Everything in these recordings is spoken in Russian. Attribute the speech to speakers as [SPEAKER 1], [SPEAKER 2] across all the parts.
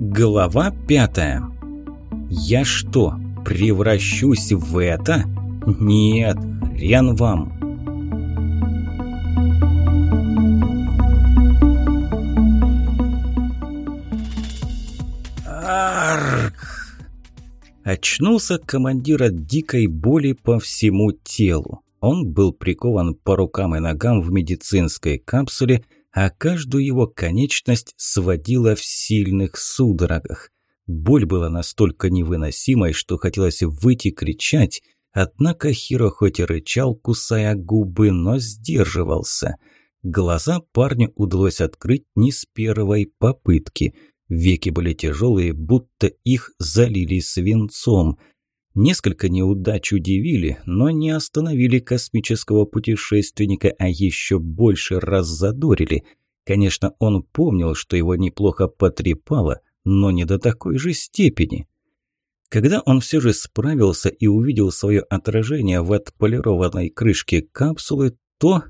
[SPEAKER 1] Глава пятая. Я что, превращусь в это? Нет, хрен вам. Арх! Очнулся командир от дикой боли по всему телу. Он был прикован по рукам и ногам в медицинской капсуле, а каждую его конечность сводила в сильных судорогах. Боль была настолько невыносимой, что хотелось выйти кричать, однако Хиро хоть и рычал, кусая губы, но сдерживался. Глаза парню удалось открыть не с первой попытки. Веки были тяжелые, будто их залили свинцом – Несколько неудач удивили, но не остановили космического путешественника, а еще больше раззадорили. Конечно, он помнил, что его неплохо потрепало, но не до такой же степени. Когда он все же справился и увидел свое отражение в отполированной крышке капсулы, то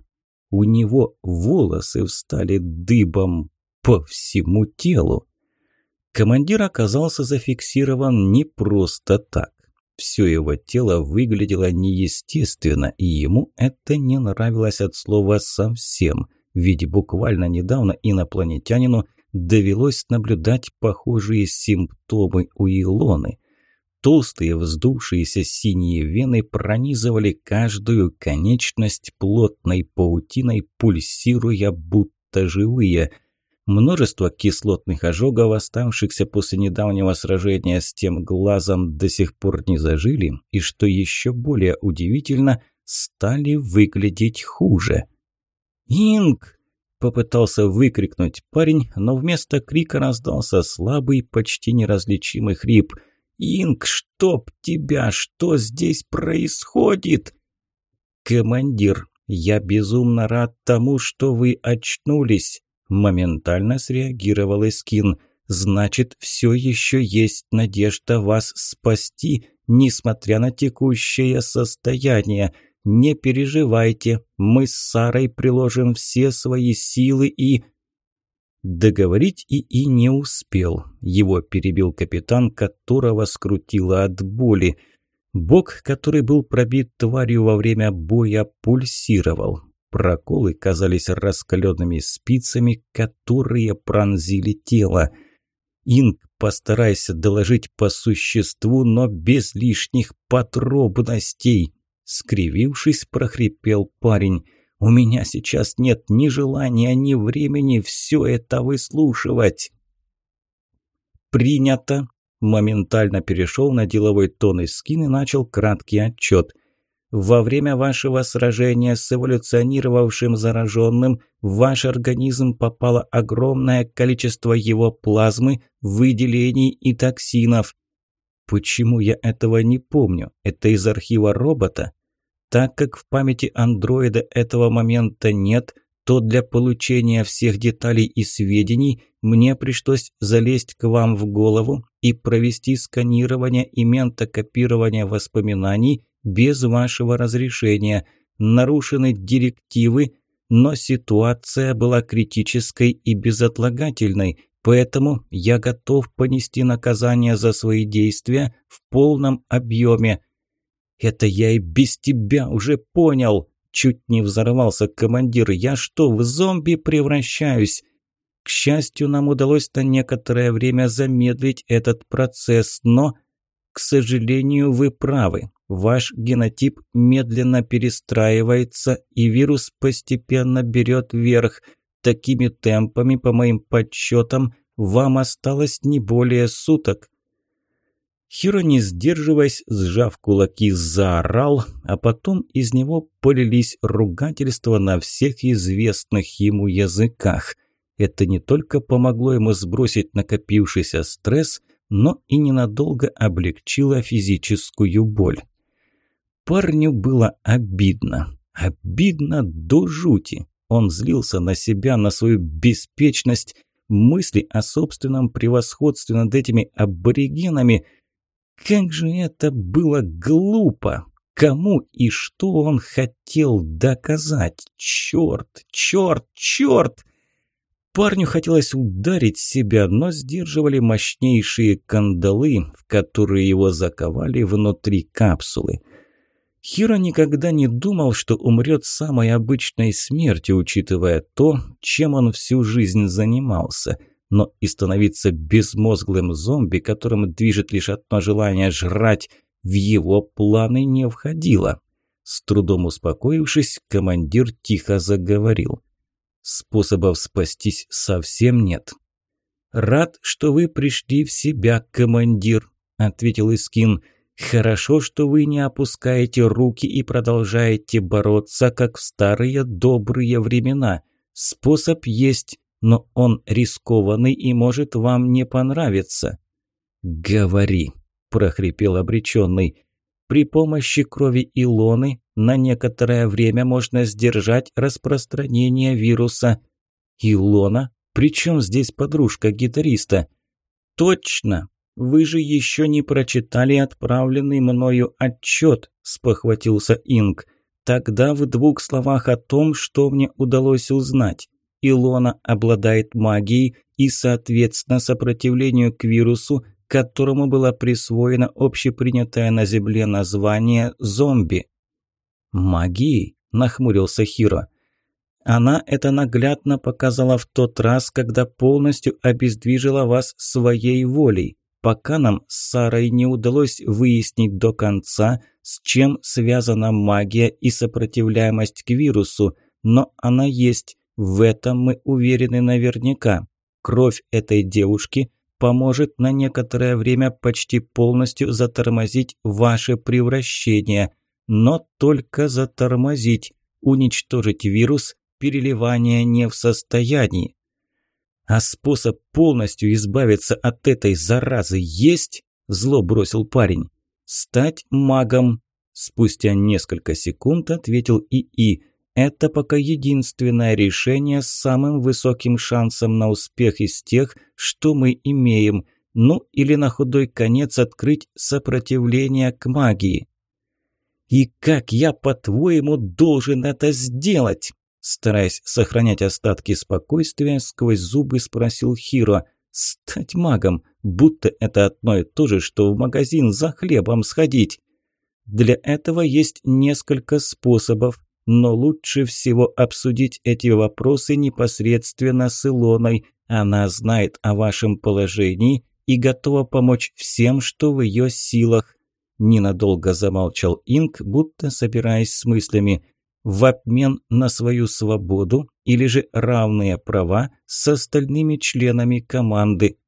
[SPEAKER 1] у него волосы встали дыбом по всему телу. Командир оказался зафиксирован не просто так. Все его тело выглядело неестественно, и ему это не нравилось от слова «совсем», ведь буквально недавно инопланетянину довелось наблюдать похожие симптомы у Илоны. Толстые вздувшиеся синие вены пронизывали каждую конечность плотной паутиной, пульсируя будто живые – Множество кислотных ожогов, оставшихся после недавнего сражения с тем глазом, до сих пор не зажили, и, что еще более удивительно, стали выглядеть хуже. «Инг!» – попытался выкрикнуть парень, но вместо крика раздался слабый, почти неразличимый хрип. «Инг, чтоб тебя! Что здесь происходит?» «Командир, я безумно рад тому, что вы очнулись!» Моментально среагировал Искин. «Значит, все еще есть надежда вас спасти, несмотря на текущее состояние. Не переживайте, мы с Сарой приложим все свои силы и...» Договорить и и не успел. Его перебил капитан, которого скрутило от боли. Бок, который был пробит тварью во время боя, пульсировал. Проколы казались раскаленными спицами, которые пронзили тело. Инг, постарайся доложить по существу, но без лишних подробностей. Скривившись, прохрипел парень. «У меня сейчас нет ни желания, ни времени все это выслушивать». «Принято!» Моментально перешел на деловой тон и скин и начал краткий отчет – во время вашего сражения с эволюционировавшим зараженным в ваш организм попало огромное количество его плазмы, выделений и токсинов. Почему я этого не помню? Это из архива робота? Так как в памяти андроида этого момента нет, то для получения всех деталей и сведений мне пришлось залезть к вам в голову и провести сканирование и ментокопирование воспоминаний без вашего разрешения. Нарушены директивы, но ситуация была критической и безотлагательной, поэтому я готов понести наказание за свои действия в полном объеме. Это я и без тебя уже понял. Чуть не взорвался командир. Я что, в зомби превращаюсь? К счастью, нам удалось на некоторое время замедлить этот процесс, но, к сожалению, вы правы. Ваш генотип медленно перестраивается, и вирус постепенно берет верх. Такими темпами, по моим подсчетам, вам осталось не более суток. Хиро, не сдерживаясь, сжав кулаки, заорал, а потом из него полились ругательства на всех известных ему языках. Это не только помогло ему сбросить накопившийся стресс, но и ненадолго облегчило физическую боль. Парню было обидно. Обидно до жути. Он злился на себя, на свою беспечность, мысли о собственном превосходстве над этими аборигенами. Как же это было глупо! Кому и что он хотел доказать? Черт, черт, черт! Парню хотелось ударить себя, но сдерживали мощнейшие кандалы, в которые его заковали внутри капсулы. Хиро никогда не думал, что умрет самой обычной смертью, учитывая то, чем он всю жизнь занимался. Но и становиться безмозглым зомби, которым движет лишь одно желание жрать, в его планы не входило. С трудом успокоившись, командир тихо заговорил. Способов спастись совсем нет. «Рад, что вы пришли в себя, командир», – ответил Искин. «Хорошо, что вы не опускаете руки и продолжаете бороться, как в старые добрые времена. Способ есть, но он рискованный и может вам не понравиться». «Говори», – прохрипел обреченный. «При помощи крови Илоны на некоторое время можно сдержать распространение вируса. Илона? Причем здесь подружка гитариста? Точно! Вы же еще не прочитали отправленный мною отчет, спохватился Инг. Тогда в двух словах о том, что мне удалось узнать. Илона обладает магией и, соответственно, сопротивлению к вирусу, которому было присвоено общепринятое на Земле название «зомби». «Магией?» – нахмурился Хиро. «Она это наглядно показала в тот раз, когда полностью обездвижила вас своей волей, пока нам с Сарой не удалось выяснить до конца, с чем связана магия и сопротивляемость к вирусу, но она есть, в этом мы уверены наверняка. Кровь этой девушки поможет на некоторое время почти полностью затормозить ваше превращение – но только затормозить, уничтожить вирус, переливания не в состоянии. А способ полностью избавиться от этой заразы есть? Зло бросил парень. Стать магом. Спустя несколько секунд ответил ИИ. Это пока единственное решение с самым высоким шансом на успех из тех, что мы имеем. Ну или на худой конец открыть сопротивление к магии. «И как я, по-твоему, должен это сделать?» Стараясь сохранять остатки спокойствия, сквозь зубы спросил Хиро. «Стать магом, будто это одно и то же, что в магазин за хлебом сходить». Для этого есть несколько способов, но лучше всего обсудить эти вопросы непосредственно с Илоной. Она знает о вашем положении и готова помочь всем, что в ее силах. Ненадолго замолчал Инк, будто собираясь с мыслями. В обмен на свою свободу или же равные права с остальными членами команды.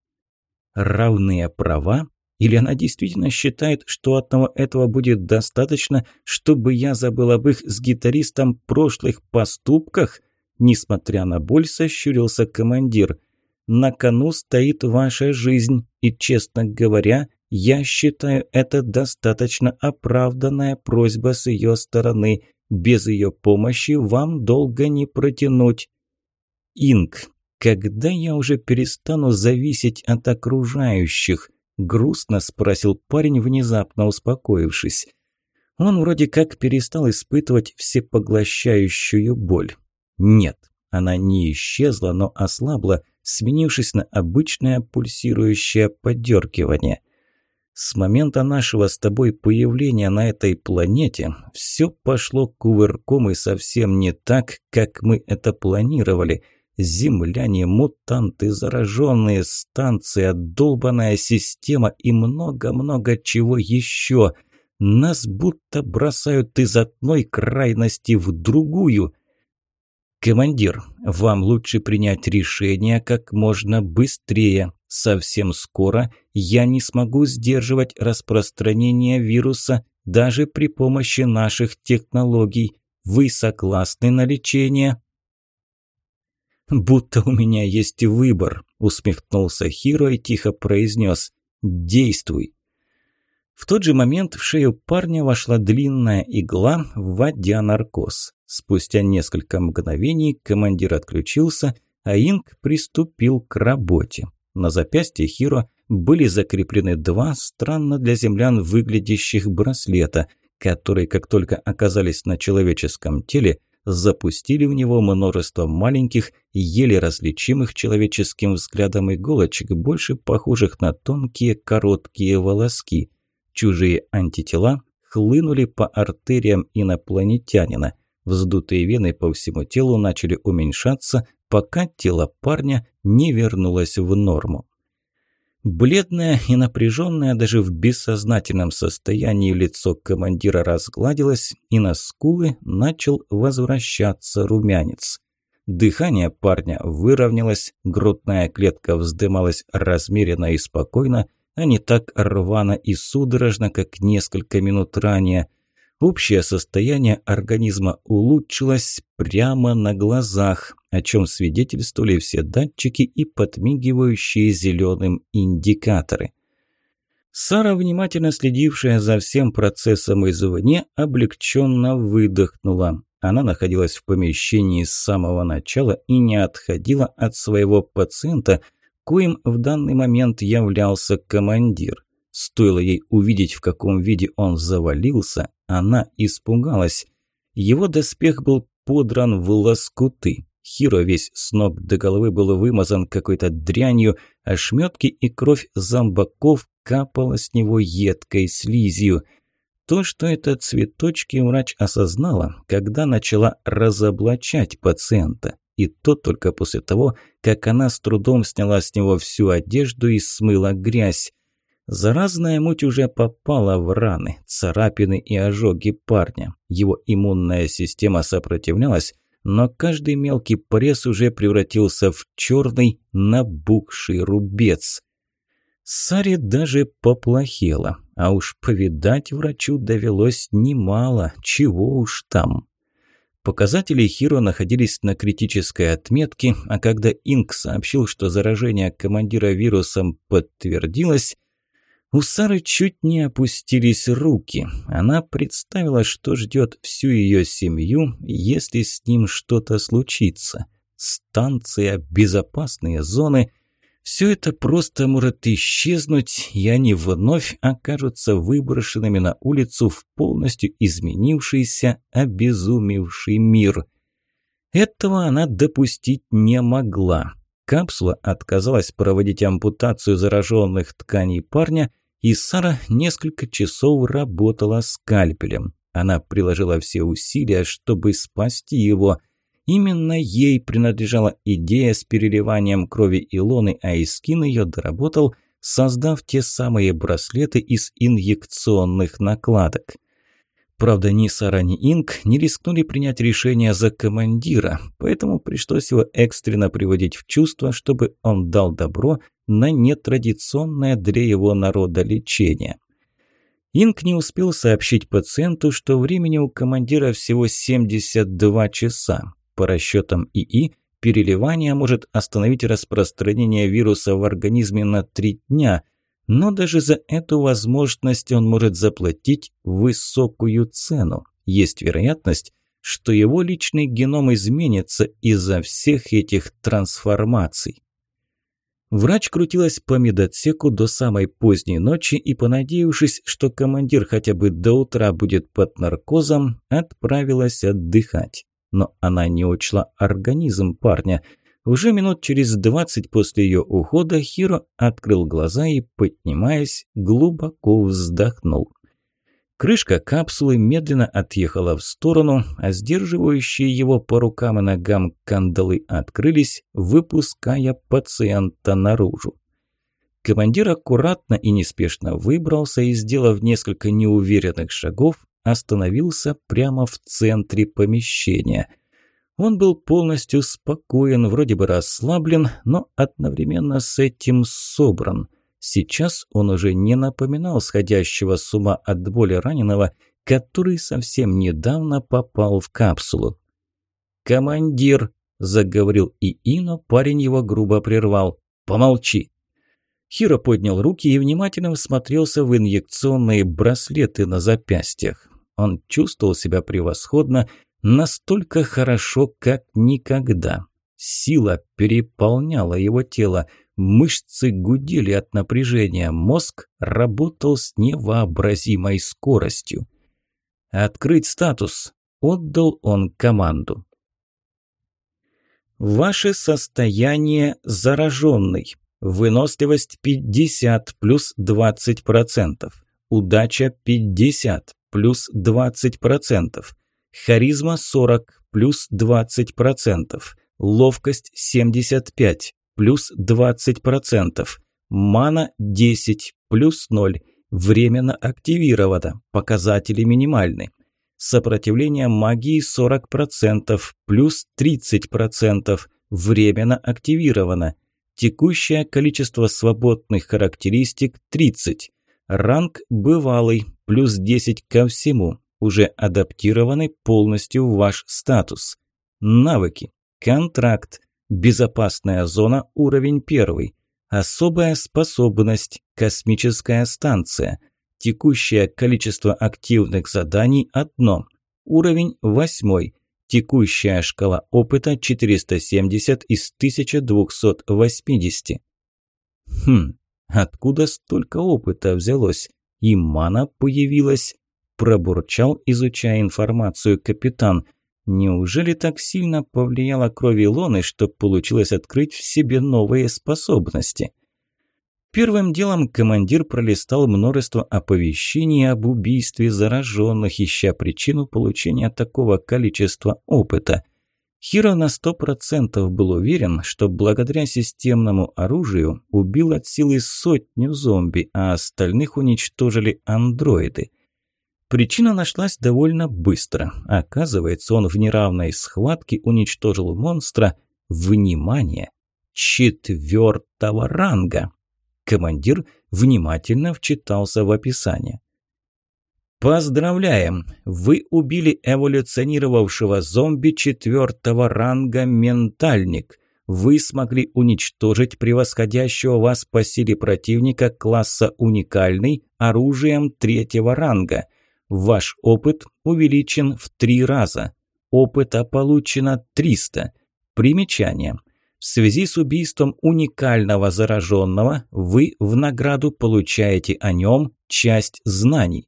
[SPEAKER 1] Равные права? Или она действительно считает, что одного этого будет достаточно, чтобы я забыл об их с гитаристом прошлых поступках? Несмотря на боль, сощурился командир. На кону стоит ваша жизнь, и, честно говоря, я считаю, это достаточно оправданная просьба с ее стороны. Без ее помощи вам долго не протянуть. Инг, когда я уже перестану зависеть от окружающих? Грустно спросил парень, внезапно успокоившись. Он вроде как перестал испытывать всепоглощающую боль. Нет, она не исчезла, но ослабла, сменившись на обычное пульсирующее подергивание – с момента нашего с тобой появления на этой планете все пошло кувырком и совсем не так, как мы это планировали. Земляне, мутанты, зараженные, станция, долбанная система и много-много чего еще. Нас будто бросают из одной крайности в другую. «Командир, вам лучше принять решение как можно быстрее», Совсем скоро я не смогу сдерживать распространение вируса даже при помощи наших технологий. Вы согласны на лечение? «Будто у меня есть выбор», – усмехнулся Хиро и тихо произнес «Действуй». В тот же момент в шею парня вошла длинная игла, вводя наркоз. Спустя несколько мгновений командир отключился, а Инг приступил к работе. На запястье Хиро были закреплены два странно для землян выглядящих браслета, которые, как только оказались на человеческом теле, запустили в него множество маленьких, еле различимых человеческим взглядом иголочек, больше похожих на тонкие короткие волоски. Чужие антитела хлынули по артериям инопланетянина. Вздутые вены по всему телу начали уменьшаться, пока тело парня не вернулось в норму. Бледное и напряженное даже в бессознательном состоянии лицо командира разгладилось, и на скулы начал возвращаться румянец. Дыхание парня выровнялось, грудная клетка вздымалась размеренно и спокойно, а не так рвано и судорожно, как несколько минут ранее – Общее состояние организма улучшилось прямо на глазах, о чем свидетельствовали все датчики и подмигивающие зеленым индикаторы. Сара, внимательно следившая за всем процессом извне, облегченно выдохнула. Она находилась в помещении с самого начала и не отходила от своего пациента, коим в данный момент являлся командир. Стоило ей увидеть, в каком виде он завалился, она испугалась. Его доспех был подран в лоскуты. Хиро весь с ног до головы был вымазан какой-то дрянью, а шметки и кровь зомбаков капала с него едкой слизью. То, что это цветочки, врач осознала, когда начала разоблачать пациента. И то только после того, как она с трудом сняла с него всю одежду и смыла грязь. Заразная муть уже попала в раны, царапины и ожоги парня. Его иммунная система сопротивлялась, но каждый мелкий пресс уже превратился в черный набухший рубец. Саре даже поплохело, а уж повидать врачу довелось немало, чего уж там. Показатели Хиро находились на критической отметке, а когда Инк сообщил, что заражение командира вирусом подтвердилось, у Сары чуть не опустились руки. Она представила, что ждет всю ее семью, если с ним что-то случится. Станция, безопасные зоны – все это просто может исчезнуть, и они вновь окажутся выброшенными на улицу в полностью изменившийся, обезумевший мир. Этого она допустить не могла. Капсула отказалась проводить ампутацию зараженных тканей парня, и Сара несколько часов работала скальпелем. Она приложила все усилия, чтобы спасти его. Именно ей принадлежала идея с переливанием крови Илоны, а Искин ее доработал, создав те самые браслеты из инъекционных накладок. Правда, ни Сара, ни Инк не рискнули принять решение за командира, поэтому пришлось его экстренно приводить в чувство, чтобы он дал добро на нетрадиционное для его народа лечение. Инк не успел сообщить пациенту, что времени у командира всего 72 часа. По расчетам ИИ, переливание может остановить распространение вируса в организме на 3 дня, но даже за эту возможность он может заплатить высокую цену. Есть вероятность, что его личный геном изменится из-за всех этих трансформаций. Врач крутилась по медотсеку до самой поздней ночи и, понадеявшись, что командир хотя бы до утра будет под наркозом, отправилась отдыхать. Но она не учла организм парня. Уже минут через двадцать после ее ухода Хиро открыл глаза и, поднимаясь, глубоко вздохнул. Крышка капсулы медленно отъехала в сторону, а сдерживающие его по рукам и ногам кандалы открылись, выпуская пациента наружу. Командир аккуратно и неспешно выбрался и, сделав несколько неуверенных шагов, остановился прямо в центре помещения. Он был полностью спокоен, вроде бы расслаблен, но одновременно с этим собран – Сейчас он уже не напоминал сходящего с ума от боли раненого, который совсем недавно попал в капсулу. «Командир!» – заговорил ИИ, но парень его грубо прервал. «Помолчи!» Хиро поднял руки и внимательно всмотрелся в инъекционные браслеты на запястьях. Он чувствовал себя превосходно, настолько хорошо, как никогда. Сила переполняла его тело – Мышцы гудели от напряжения, мозг работал с невообразимой скоростью. «Открыть статус!» Отдал он команду. Ваше состояние зараженный. Выносливость 50 плюс 20%. Удача 50 плюс 20%. Харизма 40 плюс 20%. Ловкость 75 плюс 20%. Мана 10 плюс 0. Временно активировано. Показатели минимальны. Сопротивление магии 40% плюс 30%. Временно активировано. Текущее количество свободных характеристик 30. Ранг бывалый, плюс 10 ко всему, уже адаптированный полностью в ваш статус. Навыки. Контракт. Безопасная зона, уровень 1. Особая способность. Космическая станция. Текущее количество активных заданий – одно. Уровень 8. Текущая шкала опыта 470 из 1280. Хм, откуда столько опыта взялось? И мана появилась? Пробурчал, изучая информацию капитан. Неужели так сильно повлияла кровь Илоны, что получилось открыть в себе новые способности? Первым делом командир пролистал множество оповещений об убийстве зараженных, ища причину получения такого количества опыта. Хиро на сто процентов был уверен, что благодаря системному оружию убил от силы сотню зомби, а остальных уничтожили андроиды. Причина нашлась довольно быстро. Оказывается, он в неравной схватке уничтожил монстра, внимание, четвертого ранга. Командир внимательно вчитался в описание. Поздравляем! Вы убили эволюционировавшего зомби четвертого ранга «Ментальник». Вы смогли уничтожить превосходящего вас по силе противника класса «Уникальный» оружием третьего ранга. Ваш опыт увеличен в три раза. Опыта получено 300. Примечание – в связи с убийством уникального зараженного вы в награду получаете о нем часть знаний.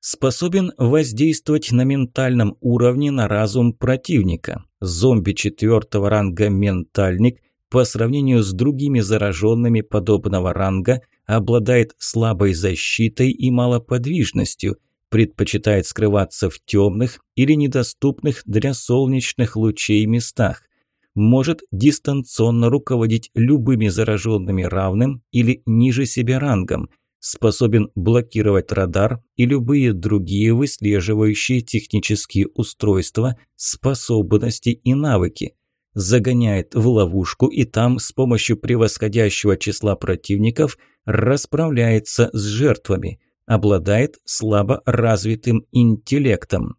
[SPEAKER 1] Способен воздействовать на ментальном уровне на разум противника. Зомби четвертого ранга «Ментальник» по сравнению с другими зараженными подобного ранга обладает слабой защитой и малоподвижностью, предпочитает скрываться в темных или недоступных для солнечных лучей местах может дистанционно руководить любыми зараженными равным или ниже себя рангом, способен блокировать радар и любые другие выслеживающие технические устройства, способности и навыки, загоняет в ловушку и там с помощью превосходящего числа противников расправляется с жертвами, обладает слабо развитым интеллектом.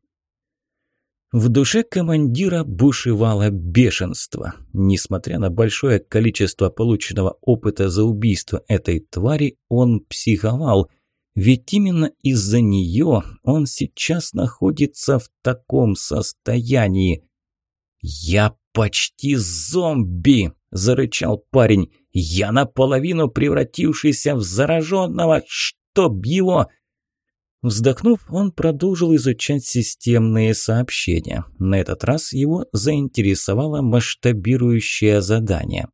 [SPEAKER 1] В душе командира бушевало бешенство. Несмотря на большое количество полученного опыта за убийство этой твари, он психовал. Ведь именно из-за нее он сейчас находится в таком состоянии. «Я почти зомби!» – зарычал парень. «Я наполовину превратившийся в зараженного! Чтоб его!» Вздохнув, он продолжил изучать системные сообщения. На этот раз его заинтересовало масштабирующее задание.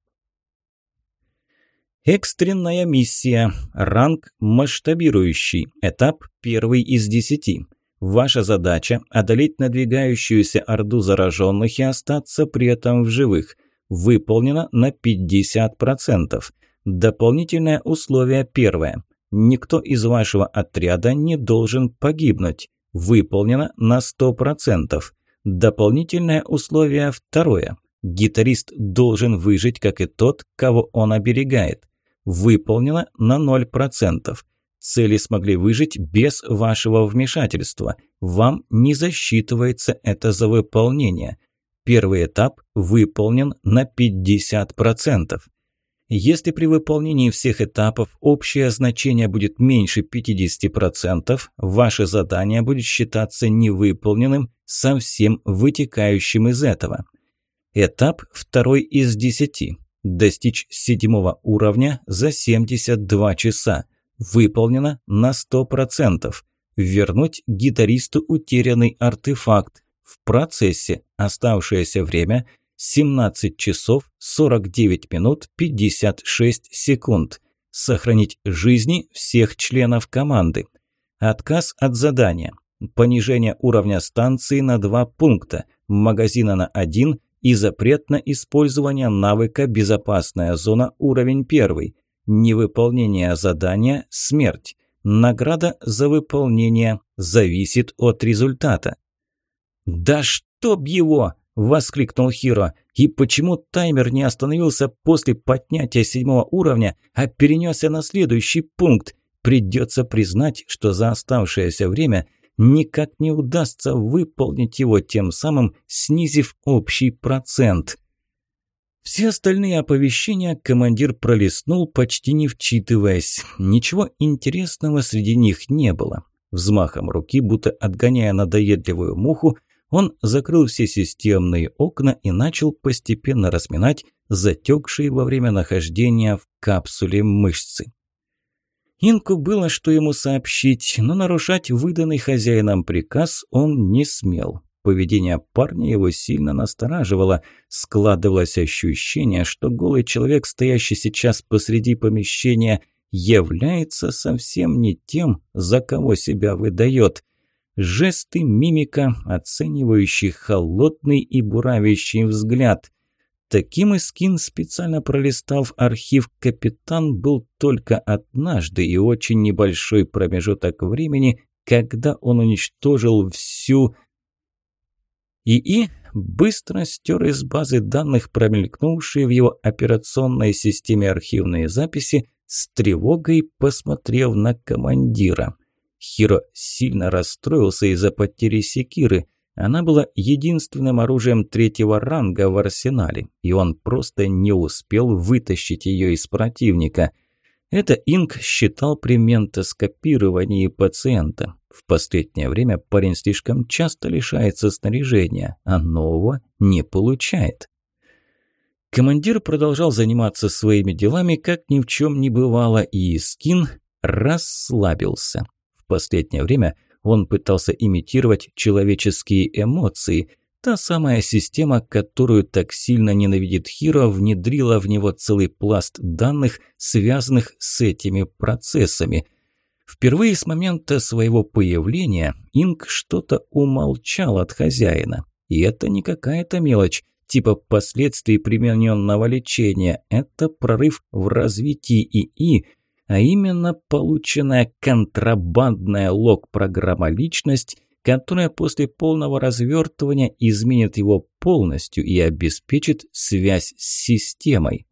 [SPEAKER 1] Экстренная миссия. Ранг масштабирующий. Этап первый из десяти. Ваша задача – одолеть надвигающуюся орду зараженных и остаться при этом в живых. Выполнено на 50%. Дополнительное условие первое – Никто из вашего отряда не должен погибнуть. Выполнено на 100%. Дополнительное условие второе. Гитарист должен выжить, как и тот, кого он оберегает. Выполнено на 0%. Цели смогли выжить без вашего вмешательства. Вам не засчитывается это за выполнение. Первый этап выполнен на 50%. Если при выполнении всех этапов общее значение будет меньше 50%, ваше задание будет считаться невыполненным со всем вытекающим из этого. Этап второй из 10. Достичь седьмого уровня за 72 часа. Выполнено на 100%. Вернуть гитаристу утерянный артефакт. В процессе оставшееся время 17 часов 49 минут 56 секунд. Сохранить жизни всех членов команды. Отказ от задания. Понижение уровня станции на 2 пункта, магазина на 1 и запрет на использование навыка «Безопасная зона» уровень 1. Невыполнение задания – смерть. Награда за выполнение зависит от результата. «Да чтоб его!» – воскликнул Хиро. «И почему таймер не остановился после поднятия седьмого уровня, а перенесся на следующий пункт? Придется признать, что за оставшееся время никак не удастся выполнить его, тем самым снизив общий процент». Все остальные оповещения командир пролистнул, почти не вчитываясь. Ничего интересного среди них не было. Взмахом руки, будто отгоняя надоедливую муху, он закрыл все системные окна и начал постепенно разминать затекшие во время нахождения в капсуле мышцы. Инку было, что ему сообщить, но нарушать выданный хозяином приказ он не смел. Поведение парня его сильно настораживало. Складывалось ощущение, что голый человек, стоящий сейчас посреди помещения, является совсем не тем, за кого себя выдает. Жесты, мимика, оценивающий холодный и буравящий взгляд. Таким Искин, специально пролистав архив «Капитан», был только однажды и очень небольшой промежуток времени, когда он уничтожил всю ИИ быстро стер из базы данных промелькнувшие в его операционной системе архивные записи, с тревогой посмотрев на командира. Хиро сильно расстроился из-за потери секиры. Она была единственным оружием третьего ранга в арсенале, и он просто не успел вытащить ее из противника. Это Инк считал при ментоскопировании пациента. В последнее время парень слишком часто лишается снаряжения, а нового не получает. Командир продолжал заниматься своими делами, как ни в чем не бывало, и Скин расслабился. Последнее время он пытался имитировать человеческие эмоции. Та самая система, которую так сильно ненавидит Хиро, внедрила в него целый пласт данных, связанных с этими процессами – Впервые с момента своего появления Инг что-то умолчал от хозяина. И это не какая-то мелочь, типа последствий примененного лечения. Это прорыв в развитии ИИ, а именно полученная контрабандная лог-программа «Личность», которая после полного развертывания изменит его полностью и обеспечит связь с системой.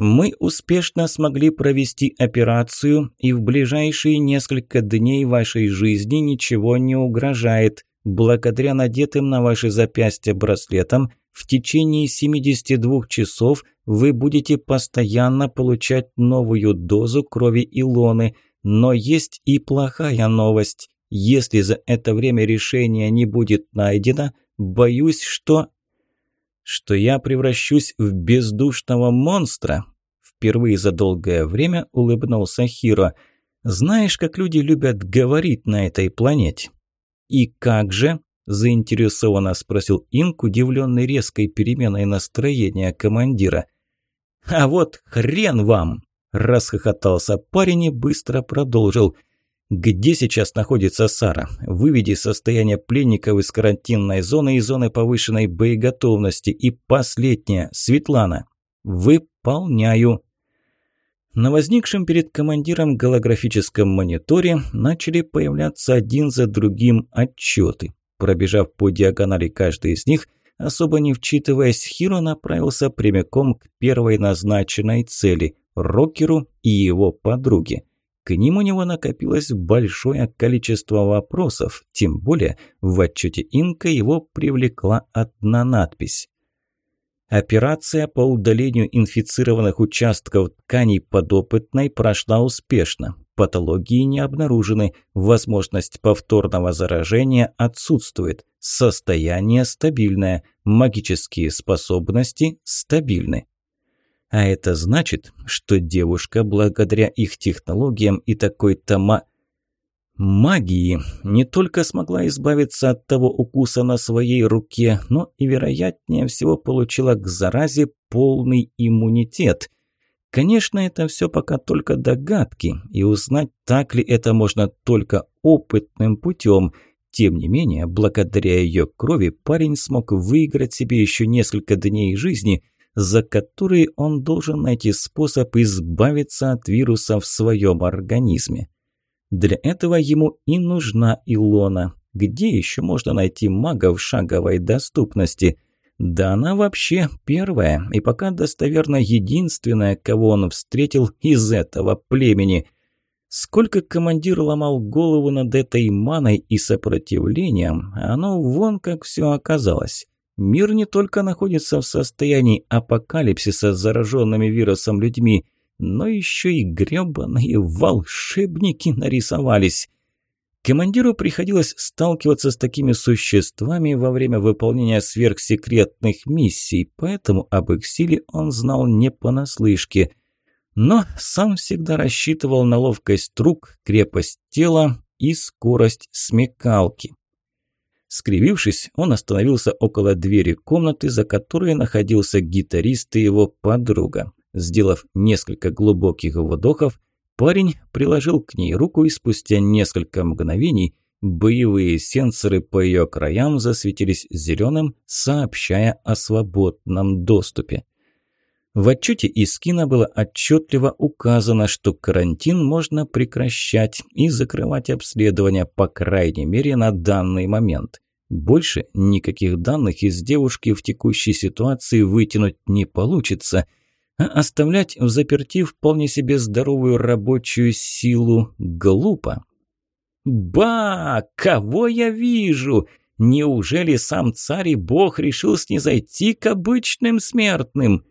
[SPEAKER 1] Мы успешно смогли провести операцию, и в ближайшие несколько дней вашей жизни ничего не угрожает. Благодаря надетым на ваши запястья браслетам в течение 72 часов вы будете постоянно получать новую дозу крови Илоны. Но есть и плохая новость. Если за это время решение не будет найдено, боюсь, что что я превращусь в бездушного монстра?» Впервые за долгое время улыбнулся Хиро. «Знаешь, как люди любят говорить на этой планете?» «И как же?» – заинтересованно спросил Инк, удивленный резкой переменой настроения командира. «А вот хрен вам!» – расхохотался парень и быстро продолжил – где сейчас находится Сара? Выведи состояние пленников из карантинной зоны и зоны повышенной боеготовности. И последнее. Светлана. Выполняю. На возникшем перед командиром голографическом мониторе начали появляться один за другим отчеты. Пробежав по диагонали каждый из них, особо не вчитываясь, Хиро направился прямиком к первой назначенной цели – Рокеру и его подруге. К ним у него накопилось большое количество вопросов, тем более в отчете Инка его привлекла одна надпись. Операция по удалению инфицированных участков тканей подопытной прошла успешно. Патологии не обнаружены, возможность повторного заражения отсутствует, состояние стабильное, магические способности стабильны. А это значит, что девушка, благодаря их технологиям и такой тома... магии не только смогла избавиться от того укуса на своей руке, но и, вероятнее всего, получила к заразе полный иммунитет. Конечно, это все пока только догадки, и узнать, так ли это можно только опытным путем. Тем не менее, благодаря ее крови парень смог выиграть себе еще несколько дней жизни, за которые он должен найти способ избавиться от вируса в своем организме. Для этого ему и нужна Илона. Где еще можно найти мага в шаговой доступности? Да она вообще первая и пока достоверно единственная, кого он встретил из этого племени. Сколько командир ломал голову над этой маной и сопротивлением, оно вон как все оказалось. Мир не только находится в состоянии апокалипсиса с зараженными вирусом людьми – но еще и гребаные волшебники нарисовались. Командиру приходилось сталкиваться с такими существами во время выполнения сверхсекретных миссий, поэтому об их силе он знал не понаслышке. Но сам всегда рассчитывал на ловкость рук, крепость тела и скорость смекалки. Скривившись, он остановился около двери комнаты, за которой находился гитарист и его подруга. Сделав несколько глубоких вдохов, парень приложил к ней руку и спустя несколько мгновений боевые сенсоры по ее краям засветились зеленым, сообщая о свободном доступе. В отчете Искина было отчетливо указано, что карантин можно прекращать и закрывать обследование, по крайней мере, на данный момент. Больше никаких данных из девушки в текущей ситуации вытянуть не получится – а оставлять в заперти вполне себе здоровую рабочую силу глупо. «Ба! Кого я вижу? Неужели сам царь и бог решил снизойти к обычным смертным?»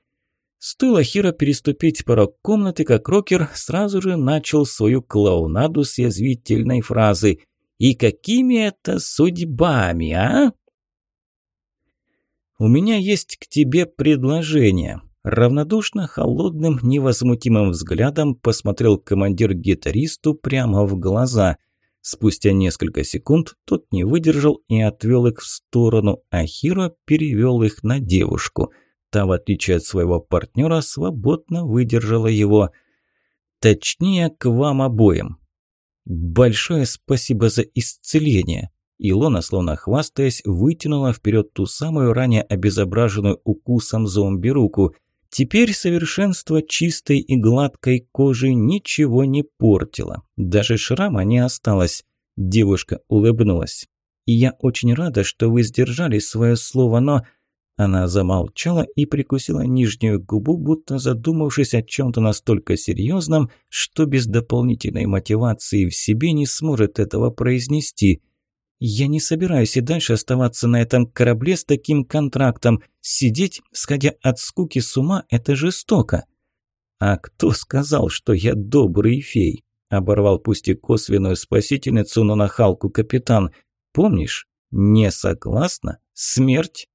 [SPEAKER 1] Стоило Хиро переступить порог комнаты, как Рокер сразу же начал свою клоунаду с язвительной фразы «И какими это судьбами, а?» «У меня есть к тебе предложение», Равнодушно, холодным, невозмутимым взглядом посмотрел командир гитаристу прямо в глаза. Спустя несколько секунд тот не выдержал и отвел их в сторону, а Хиро перевел их на девушку. Та, в отличие от своего партнера, свободно выдержала его. Точнее, к вам обоим. Большое спасибо за исцеление. Илона, словно хвастаясь, вытянула вперед ту самую ранее обезображенную укусом зомби руку – Теперь совершенство чистой и гладкой кожи ничего не портило. Даже шрама не осталось. Девушка улыбнулась. «И я очень рада, что вы сдержали свое слово, но...» Она замолчала и прикусила нижнюю губу, будто задумавшись о чем-то настолько серьезном, что без дополнительной мотивации в себе не сможет этого произнести – я не собираюсь и дальше оставаться на этом корабле с таким контрактом. Сидеть, сходя от скуки с ума, это жестоко. А кто сказал, что я добрый фей? Оборвал пусть и косвенную спасительницу, но нахалку капитан. Помнишь? Не согласна? Смерть?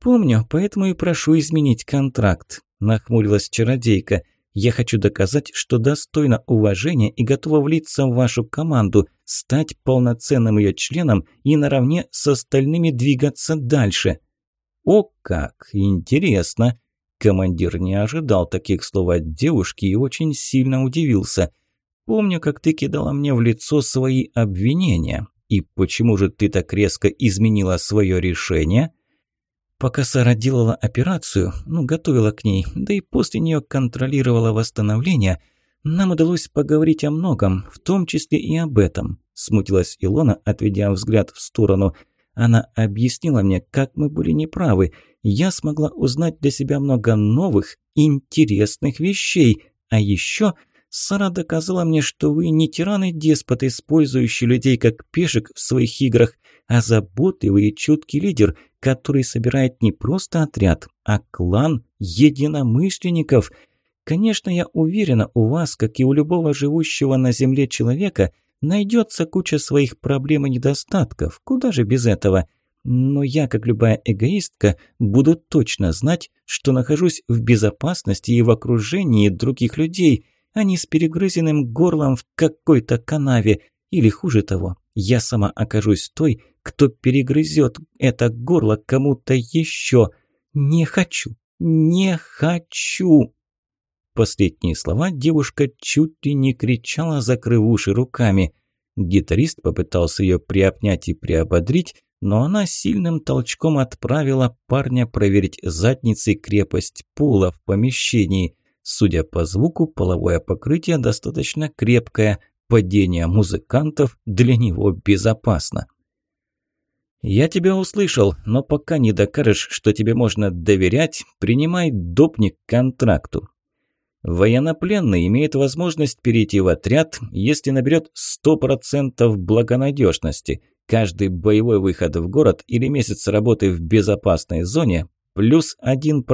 [SPEAKER 1] Помню, поэтому и прошу изменить контракт. Нахмурилась чародейка. Я хочу доказать, что достойна уважения и готова влиться в вашу команду, стать полноценным ее членом и наравне с остальными двигаться дальше. О, как интересно! Командир не ожидал таких слов от девушки и очень сильно удивился. Помню, как ты кидала мне в лицо свои обвинения. И почему же ты так резко изменила свое решение?» Пока Сара делала операцию, ну, готовила к ней, да и после нее контролировала восстановление, нам удалось поговорить о многом, в том числе и об этом. Смутилась Илона, отведя взгляд в сторону. Она объяснила мне, как мы были неправы. Я смогла узнать для себя много новых, интересных вещей. А еще Сара доказала мне, что вы не тиран-деспот, использующий людей как пешек в своих играх, а заботливый и чуткий лидер, который собирает не просто отряд, а клан единомышленников. Конечно, я уверена, у вас, как и у любого живущего на Земле человека, найдется куча своих проблем и недостатков. Куда же без этого? Но я, как любая эгоистка, буду точно знать, что нахожусь в безопасности и в окружении других людей, а не с перегрызенным горлом в какой-то канаве.
[SPEAKER 2] Или хуже того, я сама окажусь той, кто перегрызет это горло кому-то еще. Не хочу, не хочу. Последние слова девушка чуть ли не кричала, закрыв уши руками. Гитарист попытался ее приобнять и приободрить, но она сильным толчком отправила парня проверить задницей крепость пола в помещении. Судя по звуку, половое покрытие достаточно крепкое, падение музыкантов для него безопасно. «Я тебя услышал, но пока не докажешь, что тебе можно доверять, принимай допник к контракту. Военнопленный имеет возможность перейти в отряд, если наберет 100% благонадежности. Каждый боевой выход в город или месяц работы в безопасной зоне плюс 1%.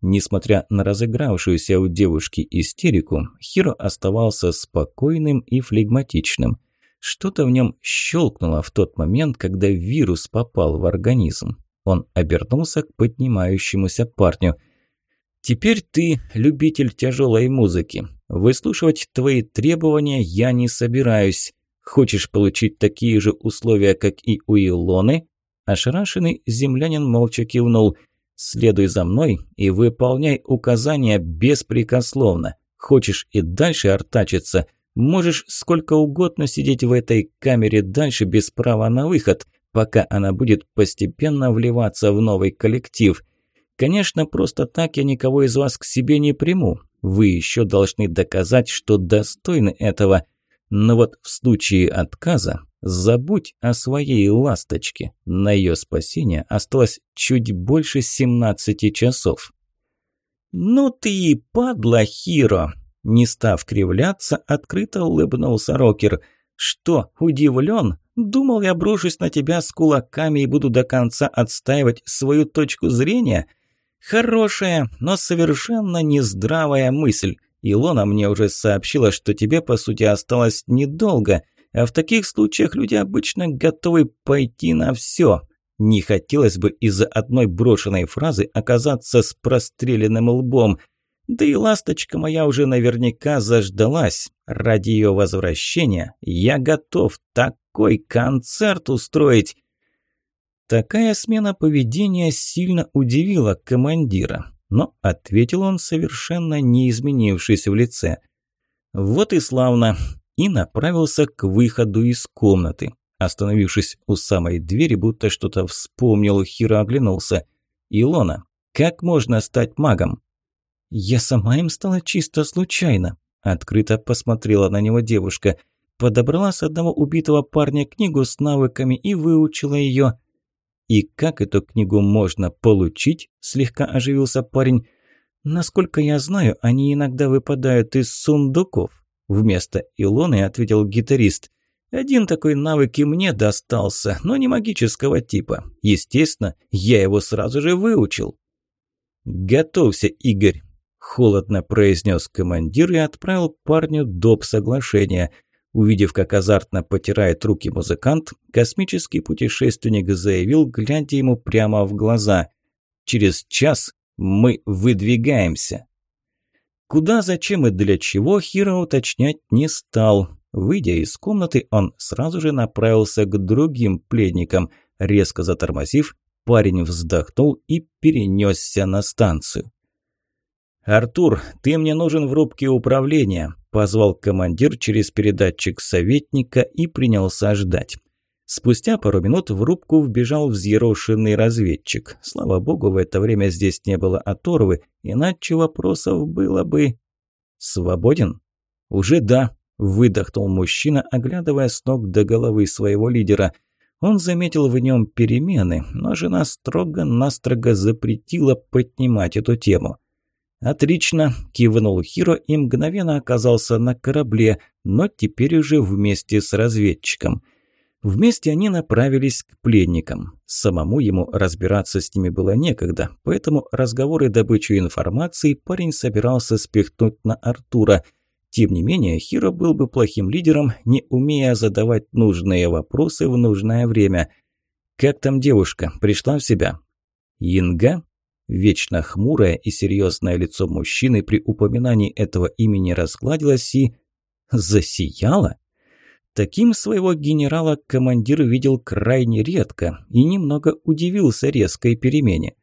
[SPEAKER 2] Несмотря на разыгравшуюся у девушки истерику, Хиро оставался спокойным и флегматичным. Что-то в нем щелкнуло в тот момент, когда вирус попал в организм. Он обернулся к поднимающемуся парню – Теперь ты любитель тяжелой музыки. Выслушивать твои требования я не собираюсь. Хочешь получить такие же условия, как и у Илоны?» Ошарашенный землянин молча кивнул. «Следуй за мной и выполняй указания беспрекословно. Хочешь и дальше артачиться, можешь сколько угодно сидеть в этой камере дальше без права на выход, пока она будет постепенно вливаться в новый коллектив». Конечно, просто так я никого из вас к себе не приму. Вы еще должны доказать, что достойны этого. Но вот в случае отказа забудь о своей ласточке. На ее спасение осталось чуть больше 17 часов. «Ну ты и падла, Хиро!» Не став кривляться, открыто улыбнулся Рокер. «Что, удивлен? Думал, я брошусь на тебя с кулаками и буду до конца отстаивать свою точку зрения?» Хорошая, но совершенно нездравая мысль. Илона мне уже сообщила, что тебе, по сути, осталось недолго, а в таких случаях люди обычно готовы пойти на все. Не хотелось бы из-за одной брошенной фразы оказаться с простреленным лбом. Да и ласточка моя уже наверняка заждалась. Ради ее возвращения я готов такой концерт устроить. Такая смена поведения сильно удивила командира, но ответил он совершенно не изменившись в лице. Вот и славно, и направился к выходу из комнаты. Остановившись у самой двери, будто что-то вспомнил, Хиро оглянулся. «Илона, как можно стать магом?» «Я сама им стала чисто случайно», – открыто посмотрела на него девушка. Подобрала с одного убитого парня книгу с навыками и выучила ее. «И как эту книгу можно получить?» – слегка оживился парень. «Насколько я знаю, они иногда выпадают из сундуков». Вместо Илоны ответил гитарист. «Один такой навык и мне достался, но не магического типа. Естественно, я его сразу же выучил». «Готовься, Игорь», – холодно произнес командир и отправил парню доп. соглашения – Увидев, как азартно потирает руки музыкант, космический путешественник заявил, глядя ему прямо в глаза. «Через час мы выдвигаемся». Куда, зачем и для чего Хиро уточнять не стал. Выйдя из комнаты, он сразу же направился к другим пленникам. Резко затормозив, парень вздохнул и перенесся на станцию. «Артур, ты мне нужен в рубке управления», – позвал командир через передатчик советника и принялся ждать. Спустя пару минут в рубку вбежал взъерошенный разведчик. Слава богу, в это время здесь не было оторвы, иначе вопросов было бы... «Свободен?» «Уже да», – выдохнул мужчина, оглядывая с ног до головы своего лидера. Он заметил в нем перемены, но жена строго-настрого запретила поднимать эту тему. «Отлично!» – кивнул Хиро и мгновенно оказался на корабле, но теперь уже вместе с разведчиком. Вместе они направились к пленникам. Самому ему разбираться с ними было некогда, поэтому разговоры добычу информации парень собирался спихнуть на Артура. Тем не менее, Хиро был бы плохим лидером, не умея задавать нужные вопросы в нужное время. «Как там девушка? Пришла в себя?» «Инга?» Вечно хмурое и серьезное лицо мужчины при упоминании этого имени разгладилось и... засияло?
[SPEAKER 1] Таким своего генерала командир видел крайне редко и немного удивился резкой перемене.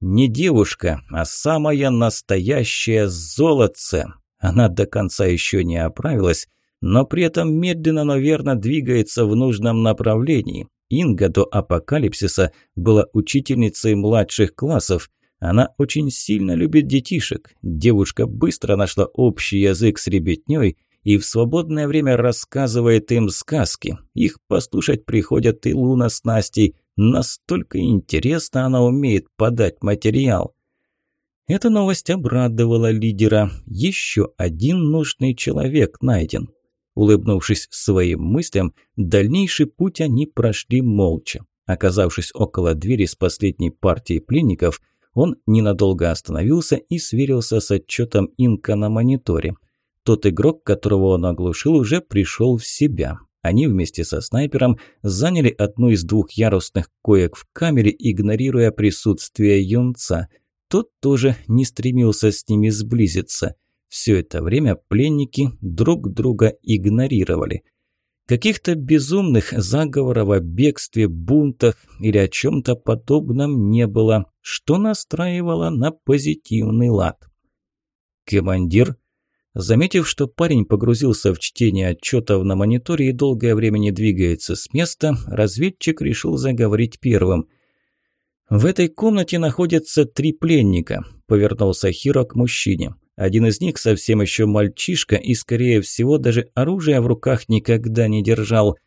[SPEAKER 1] Не девушка, а самая настоящая золотце. Она до конца еще не оправилась, но при этом медленно, но верно двигается в нужном направлении. Инга до апокалипсиса была учительницей младших классов. Она очень сильно любит детишек. Девушка быстро нашла общий язык с ребятней и в свободное время рассказывает им сказки. Их послушать приходят и Луна с Настей. Настолько интересно она умеет подать материал. Эта новость обрадовала лидера. Еще один нужный человек найден. Улыбнувшись своим мыслям, дальнейший путь они прошли молча. Оказавшись около двери с последней партией пленников, он ненадолго остановился и сверился с отчетом Инка на мониторе. Тот игрок, которого он оглушил, уже пришел в себя. Они вместе со снайпером заняли одну из двух ярусных коек в камере, игнорируя присутствие юнца. Тот тоже не стремился с ними сблизиться – все это время пленники друг друга игнорировали. Каких-то безумных заговоров о бегстве, бунтах или о чем-то подобном не было, что настраивало на позитивный лад. Командир, заметив, что парень погрузился в чтение отчетов на мониторе и долгое время не двигается с места, разведчик решил заговорить первым. «В этой комнате находятся три пленника», – повернулся Хиро к мужчине. Один из них совсем еще мальчишка и, скорее всего, даже оружия в руках никогда не держал.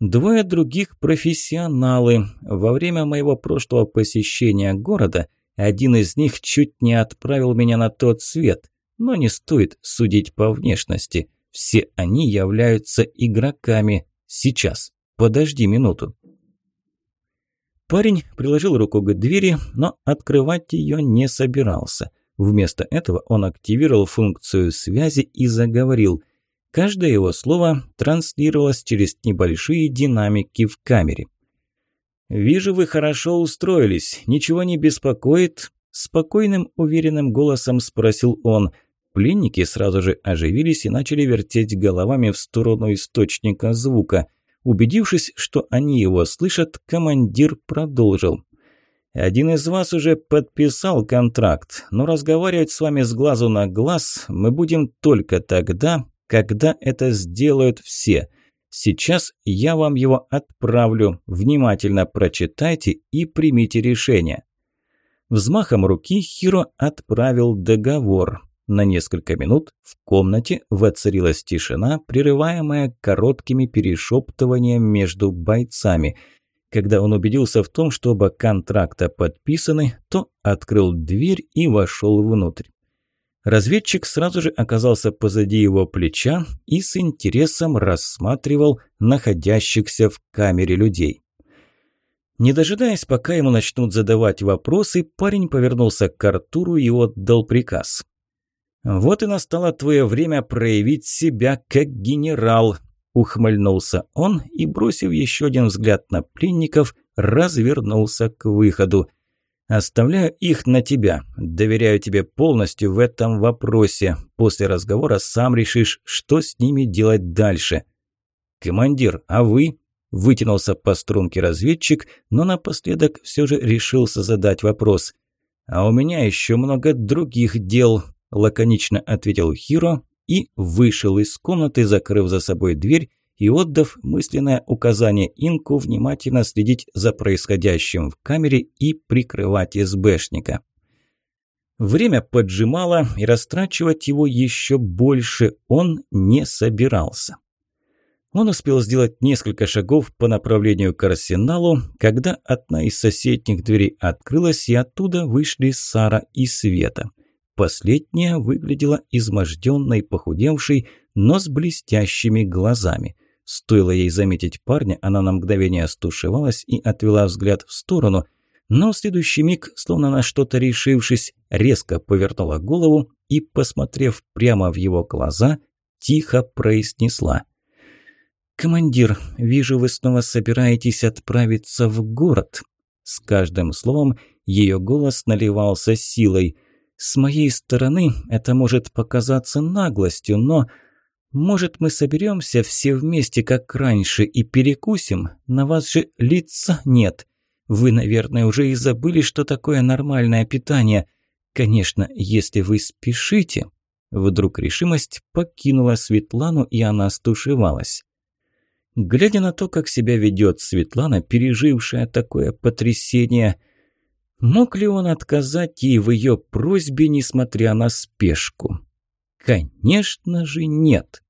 [SPEAKER 1] Двое других – профессионалы. Во время моего прошлого посещения города один из них чуть не отправил меня на тот свет. Но не стоит судить по внешности. Все они являются игроками. Сейчас. Подожди минуту. Парень приложил руку к двери, но открывать ее не собирался – Вместо этого он активировал функцию связи и заговорил. Каждое его слово транслировалось через небольшие динамики в камере. «Вижу, вы хорошо устроились. Ничего не беспокоит?» Спокойным, уверенным голосом спросил он. Пленники сразу же оживились и начали вертеть головами в сторону источника звука. Убедившись, что они его слышат, командир продолжил. Один из вас уже подписал контракт, но разговаривать с вами с глазу на глаз мы будем только тогда, когда это сделают все. Сейчас я вам его отправлю. Внимательно прочитайте и примите решение. Взмахом руки Хиро отправил договор. На несколько минут в комнате воцарилась тишина, прерываемая короткими перешептываниями между бойцами – когда он убедился в том, что оба контракта подписаны, то открыл дверь и вошел внутрь. Разведчик сразу же оказался позади его плеча и с интересом рассматривал находящихся в камере людей. Не дожидаясь, пока ему начнут задавать вопросы, парень повернулся к Артуру и отдал приказ. «Вот и настало твое время проявить себя как генерал. Ухмыльнулся он и, бросив еще один взгляд на пленников, развернулся к выходу. «Оставляю их на тебя. Доверяю тебе полностью в этом вопросе. После разговора сам решишь, что с ними делать дальше». «Командир, а вы?» Вытянулся по струнке разведчик, но напоследок все же решился задать вопрос. «А у меня еще много других дел», – лаконично ответил Хиро и вышел из комнаты, закрыв за собой дверь и отдав мысленное указание Инку внимательно следить за происходящим в камере и прикрывать СБшника. Время поджимало, и растрачивать его еще больше он не собирался. Он успел сделать несколько шагов по направлению к арсеналу, когда одна из соседних дверей открылась, и оттуда вышли Сара и Света – Последняя выглядела изможденной, похудевшей, но с блестящими глазами. Стоило ей заметить парня, она на мгновение стушевалась и отвела взгляд в сторону, но в следующий миг, словно на что-то решившись, резко повернула голову и, посмотрев прямо в его глаза, тихо произнесла. «Командир, вижу, вы снова собираетесь отправиться в город». С каждым словом ее голос наливался силой – с моей стороны это может показаться наглостью, но
[SPEAKER 2] Может, мы соберемся все вместе, как раньше, и перекусим? На вас же лица нет. Вы, наверное, уже и забыли, что такое нормальное питание. Конечно, если вы спешите. Вдруг решимость покинула Светлану, и она стушевалась. Глядя на то, как себя ведет Светлана, пережившая такое потрясение, мог ли он отказать ей в ее просьбе, несмотря на спешку? Конечно же нет.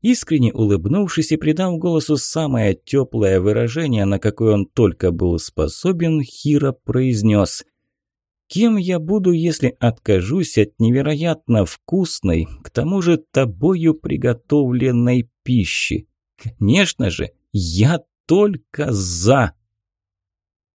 [SPEAKER 2] Искренне улыбнувшись и придав голосу самое теплое выражение, на какое он только был способен, Хира произнес «Кем я буду, если откажусь от невероятно вкусной, к тому же тобою приготовленной пищи? Конечно же, я только за!»